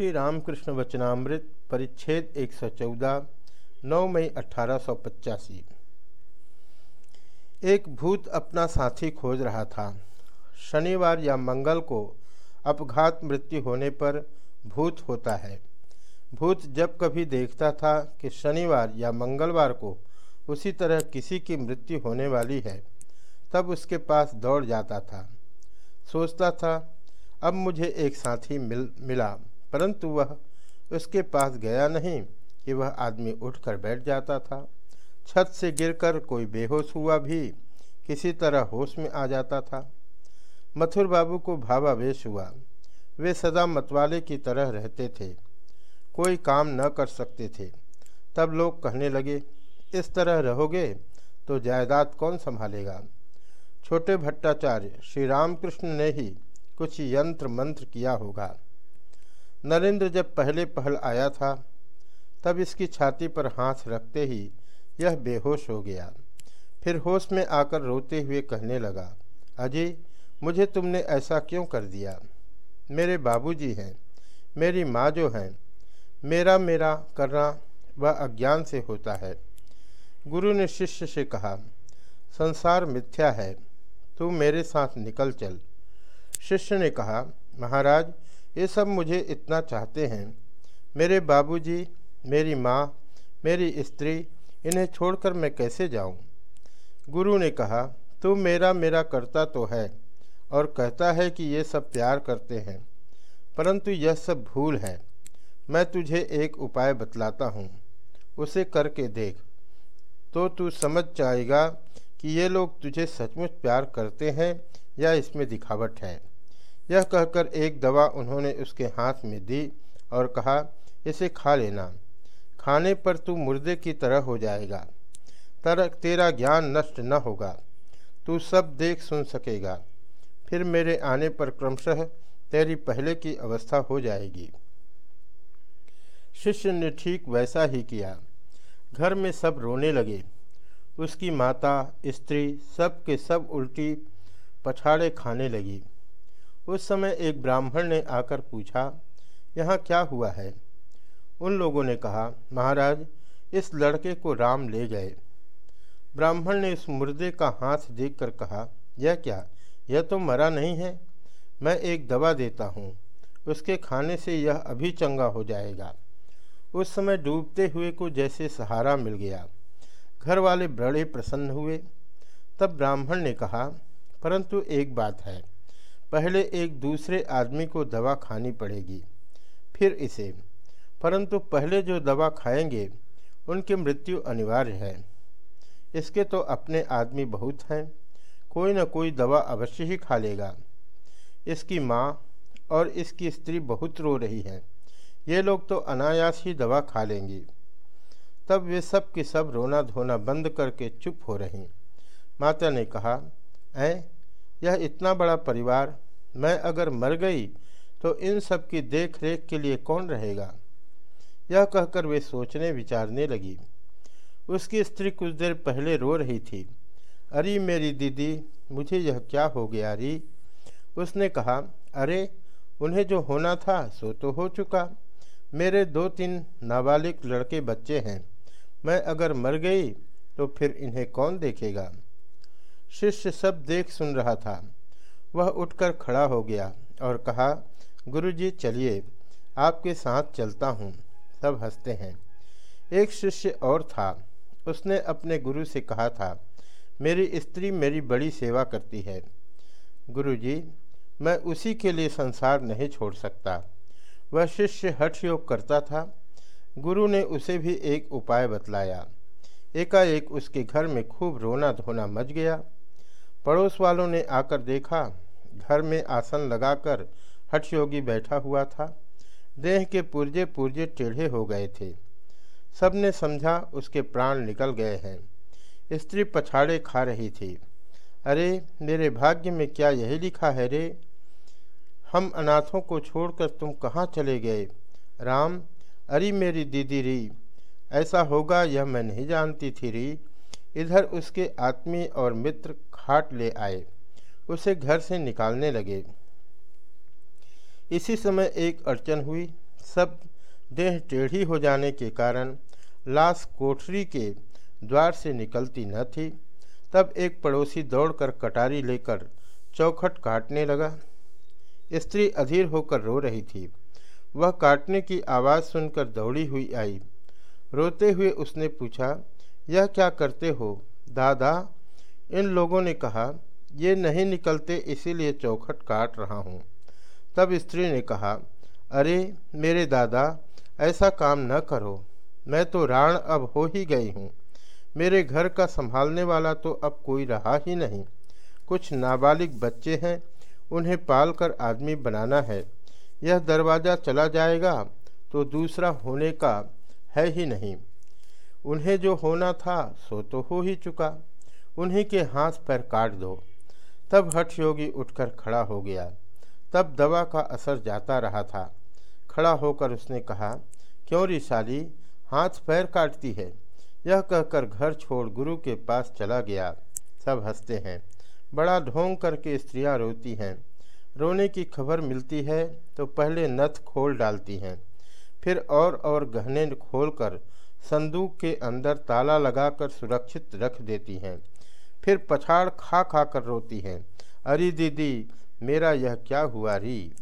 श्री रामकृष्ण वचनामृत परिच्छेद 114 9 मई अठारह एक भूत अपना साथी खोज रहा था। शनिवार या मंगल को अपघात मृत्यु होने पर भूत होता है। भूत जब कभी देखता था कि शनिवार या मंगलवार को उसी तरह किसी की मृत्यु होने वाली है, तब उसके पास दौड़ जाता था। सोचता था, अब मुझे एक साथी मिल, मिला। परंतु वह उसके पास गया नहीं कि वह आदमी उठकर बैठ जाता था। छत से गिरकर कोई बेहोश हुआ भी किसी तरह होश में आ जाता था। मथुर बाबू को भावावेश हुआ। वे सदा मतवाले की तरह रहते थे। कोई काम न कर सकते थे। तब लोग कहने लगे, इस तरह रहोगे तो जायदाद कौन संभालेगा? छोटे भट्टाचार्य, श्री रामकृष्ण ने ही कुछ यंत्र मंत्र किया होगा। नरेंद्र जब पहले पहल आया था, तब इसकी छाती पर हाथ रखते ही यह बेहोश हो गया। फिर होश में आकर रोते हुए कहने लगा, अजय, मुझे तुमने ऐसा क्यों कर दिया? मेरे बाबूजी हैं, मेरी माँ जो हैं, मेरा मेरा करना वह अज्ञान से होता है। गुरु ने शिष्य से कहा, संसार मिथ्या है, तू मेरे साथ निकल चल। शिष्य ने कहा, महाराज ये सब मुझे इतना चाहते हैं। मेरे बाबूजी, मेरी माँ मेरी स्त्री इन्हें छोड़कर मैं कैसे जाऊँ? गुरु ने कहा तू मेरा मेरा करता तो है और कहता है कि ये सब प्यार करते हैं परंतु यह सब भूल है। मैं तुझे एक उपाय बतलाता हूँ उसे करके देख। तो तू समझ जाएगा कि ये लोग तुझे सचमुच प्यार करते हैं या इसमें दिखावट है। यह कहकर एक दवा उन्होंने उसके हाथ में दी और कहा, इसे खा लेना। खाने पर तू मुर्दे की तरह हो जाएगा। तर, तेरा ज्ञान नष्ट न होगा। तू सब देख सुन सकेगा। फिर मेरे आने पर क्रमशः तेरी पहले की अवस्था हो जाएगी। शिष्य ने ठीक वैसा ही किया। घर में सब रोने लगे। उसकी माता, स्त्री सब के सब उल्टी पछाड़े खाने लगी। उस समय एक ब्राह्मण ने आकर पूछा, यहाँ क्या हुआ है? उन लोगों ने कहा, महाराज, इस लड़के को राम ले गए। ब्राह्मण ने इस मुर्दे का हाथ देखकर कहा, यह क्या? यह तो मरा नहीं है। मैं एक दवा देता हूँ। उसके खाने से यह अभी चंगा हो जाएगा। उस समय डूबते हुए को जैसे सहारा मिल गया। घर वाले बड़े प्रसन्न हुए। तब ब्राह्मण ने कहा, परंतु एक बात है। पहले एक दूसरे आदमी को दवा खानी पड़ेगी, फिर इसे। परंतु पहले जो दवा खाएँगे, उनकी मृत्यु अनिवार्य है। इसके तो अपने आदमी बहुत हैं, कोई न कोई दवा अवश्य ही खा लेगा। इसकी माँ और इसकी स्त्री बहुत रो रही है, ये लोग तो अनायास ही दवा खा लेंगी। तब वे सब के सब रोना धोना बंद करके चुप हो रहीं। माता ने कहा, ऐ यह इतना बड़ा परिवार, मैं अगर मर गई तो इन सब की देख रेख के लिए कौन रहेगा? यह कहकर वे सोचने विचारने लगी। उसकी स्त्री कुछ देर पहले रो रही थी। अरे मेरी दीदी, मुझे यह क्या हो गया री? उसने कहा, अरे, उन्हें जो होना था, सो तो हो चुका। मेरे दो तीन नाबालिग लड़के बच्चे हैं। मैं अगर मर गई तो फिर इन्हें कौन देखेगा? शिष्य सब देख सुन रहा था। वह उठकर खड़ा हो गया और कहा, गुरुजी चलिए, आपके साथ चलता हूँ। सब हँसते हैं। एक शिष्य और था। उसने अपने गुरु से कहा था, मेरी स्त्री मेरी बड़ी सेवा करती है। गुरुजी, मैं उसी के लिए संसार नहीं छोड़ सकता। वह शिष्य हठ योग करता था। गुरु ने उसे भी एक उपाय बतलाया। एकाएक उसके घर में खूब रोना धोना मच गया। पड़ोस वालों ने आकर देखा, घर में आसन लगाकर हठ योगी बैठा हुआ था। देह के पुर्जे पुर्जे टेढ़े हो गए थे। सबने समझा उसके प्राण निकल गए हैं। स्त्री पछाड़े खा रही थी। अरे, मेरे भाग्य में क्या यही लिखा है रे? हम अनाथों को छोड़कर तुम कहाँ चले गए? राम, अरे मेरी दीदी री, ऐसा होगा यह मैं नहीं जानती थी री। इधर उसके आत्मी और मित्र खाट ले आए। उसे घर से निकालने लगे। इसी समय एक अड़चन हुई। सब देह टेढ़ी हो जाने के कारण लाश कोठरी के द्वार से निकलती न थी। तब एक पड़ोसी दौड़कर कटारी लेकर चौखट काटने लगा। स्त्री अधीर होकर रो रही थी। वह काटने की आवाज़ सुनकर दौड़ी हुई आई। रोते हुए उसने पूछा यह क्या करते हो? दादा, इन लोगों ने कहा, ये नहीं निकलते, इसीलिए चौखट काट रहा हूँ। तब स्त्री ने कहा, अरे मेरे दादा, ऐसा काम न करो। मैं तो राण अब हो ही गई हूँ। मेरे घर का संभालने वाला तो अब कोई रहा ही नहीं। कुछ नाबालिग बच्चे हैं, उन्हें पाल कर आदमी बनाना है। यह दरवाज़ा चला जाएगा तो दूसरा होने का है ही नहीं। उन्हें जो होना था सो तो हो ही चुका। उन्हीं के हाथ पैर काट दो। तब हठ योगी उठकर खड़ा हो गया। तब दवा का असर जाता रहा था। खड़ा होकर उसने कहा, क्यों रिशाली हाथ पैर काटती है। यह कहकर घर छोड़ गुरु के पास चला गया। सब हँसते हैं। बड़ा ढोंग करके स्त्रियाँ रोती हैं। रोने की खबर मिलती है तो पहले नथ खोल डालती हैं। फिर और और गहने खोलकर संदूक के अंदर ताला लगाकर सुरक्षित रख देती हैं। फिर पछाड़ खा खा कर रोती हैं। अरे दीदी, मेरा यह क्या हुआ री?